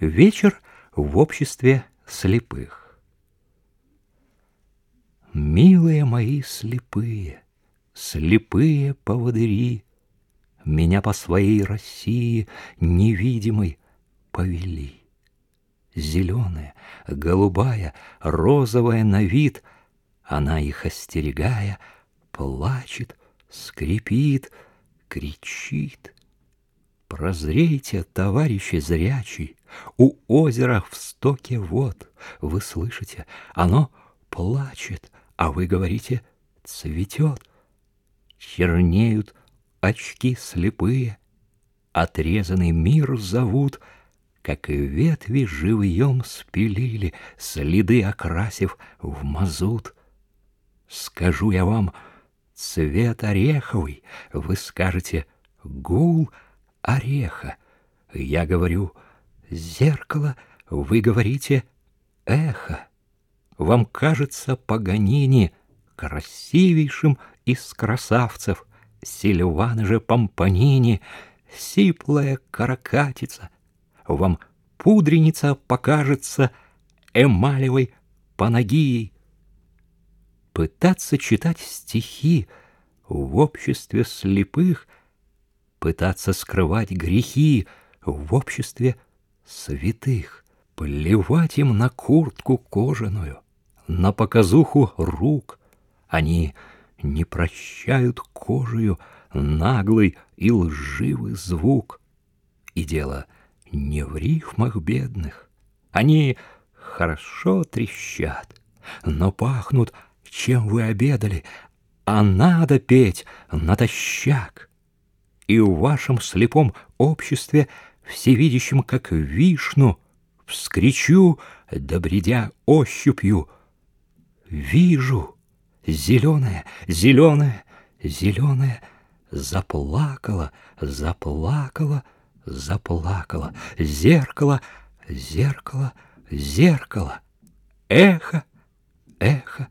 Вечер в обществе слепых. Милые мои слепые, слепые поводыри, Меня по своей России невидимой повели. Зеленая, голубая, розовая на вид, Она их остерегая, плачет, скрипит, кричит. Прозрейте, товарищи зрячий, У озера в стоке вод, Вы слышите, оно плачет, А вы говорите, цветет. Чернеют очки слепые, Отрезанный мир зовут, Как ветви живьем спилили, Следы окрасив в мазут. Скажу я вам, цвет ореховый, Вы скажете, гул — ореха. Я говорю «зеркало», вы говорите «эхо». Вам кажется Паганини красивейшим из красавцев, Сильвана же Помпанини, сиплая каракатица. Вам пудреница покажется эмалевой панагией. Пытаться читать стихи в обществе слепых — пытаться скрывать грехи в обществе святых, плевать им на куртку кожаную, на показуху рук. Они не прощают кожею наглый и лживый звук. И дело не в рифмах бедных. Они хорошо трещат, но пахнут, чем вы обедали, а надо петь натощак и в вашем слепом обществе, всевидящем, как вишну, вскричу, добредя ощупью, вижу, зеленое, зеленое, зеленое, заплакала, заплакала, заплакала, зеркало, зеркало, зеркало, эхо, эхо.